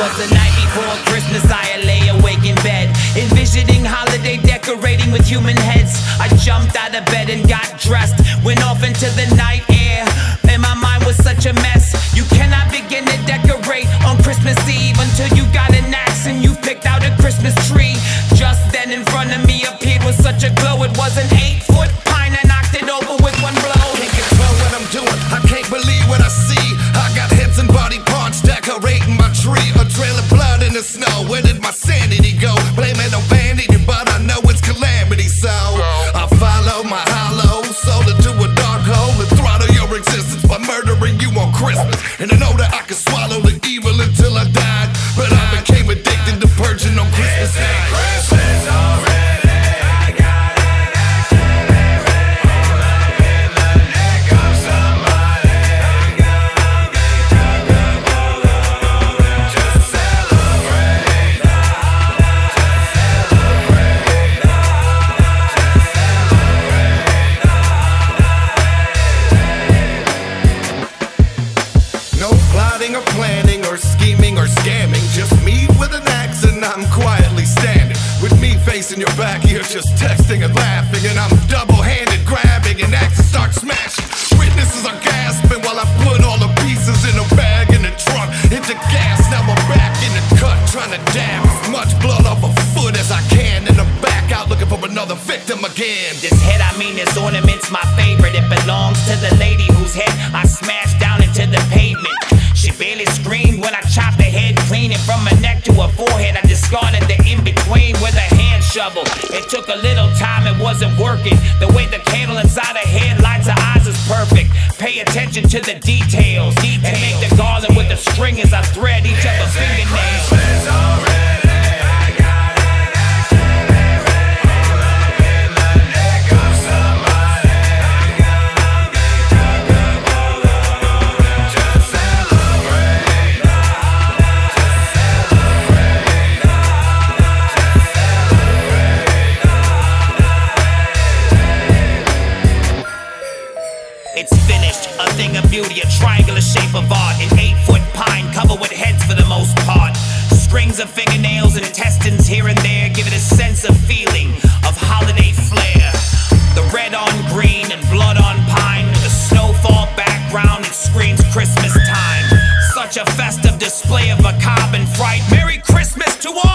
was the night before Christmas. I lay awake in bed, envisioning holiday decorating with human heads. I jumped out of bed and got dressed, went off into the night air, and my mind was such a mess. You cannot begin to decorate on Christmas Eve until you tree. A trail of blood in the snow. Where did my sanity go? Scheming or scamming. Just me with an axe and I'm quietly standing. With me facing your back, you're just texting and laughing. And I'm double handed grabbing an axe and start smashing. Witnesses are gasping while I put all the pieces in a bag in the trunk. Into gas, now I'm back in the cut, trying to dab as much blood off a foot as I can. And I'm back out looking for another victim again. This head, I mean, this ornament's my favorite. It belongs to the lady whose head I smashed down her forehead, I discarded the in between with a hand shovel. It took a little time, it wasn't working. The way the candle inside her head lights her eyes is perfect. Pay attention to the details. And make the garland with the string as I thread each of her it's finished. A thing of beauty, a triangular shape of art. An eight foot pine covered with heads for the most part. Strings of fingernails and intestines here and there give it a sense of feeling of holiday flair. The red on green and blood on pine, with a snowfall background, it screams Christmas time. Such a festive display of macabre and fright. Merry Christmas to all!